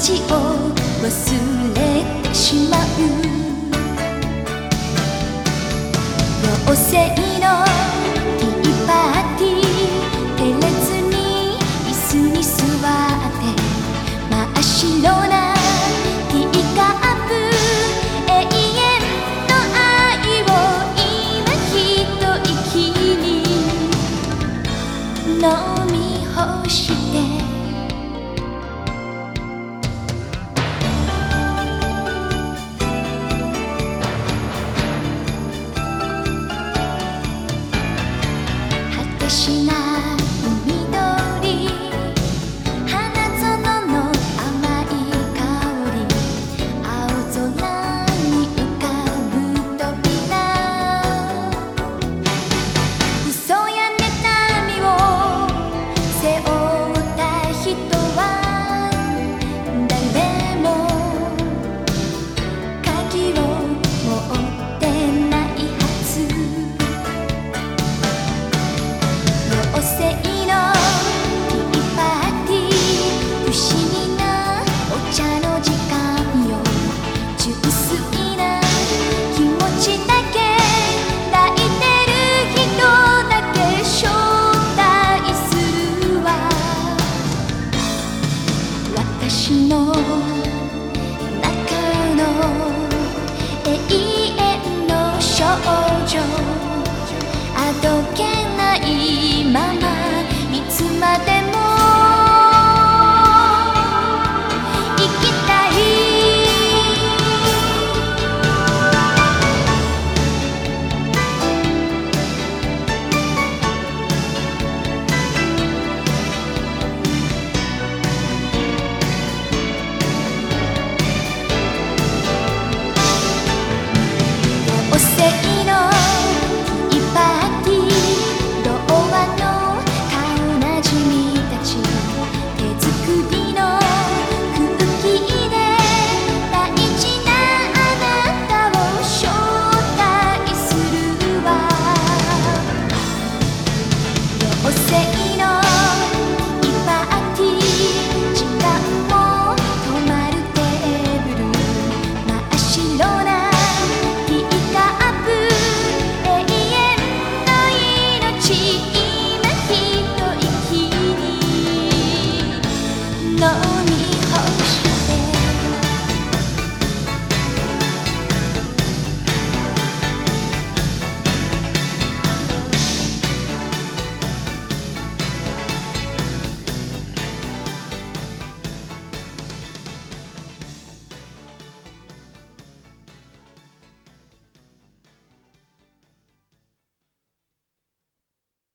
ちを忘れてしまう。妖精のティーパーティー照れずに椅子に座って真っ白なティーカップ永遠の愛を今い息に飲み干して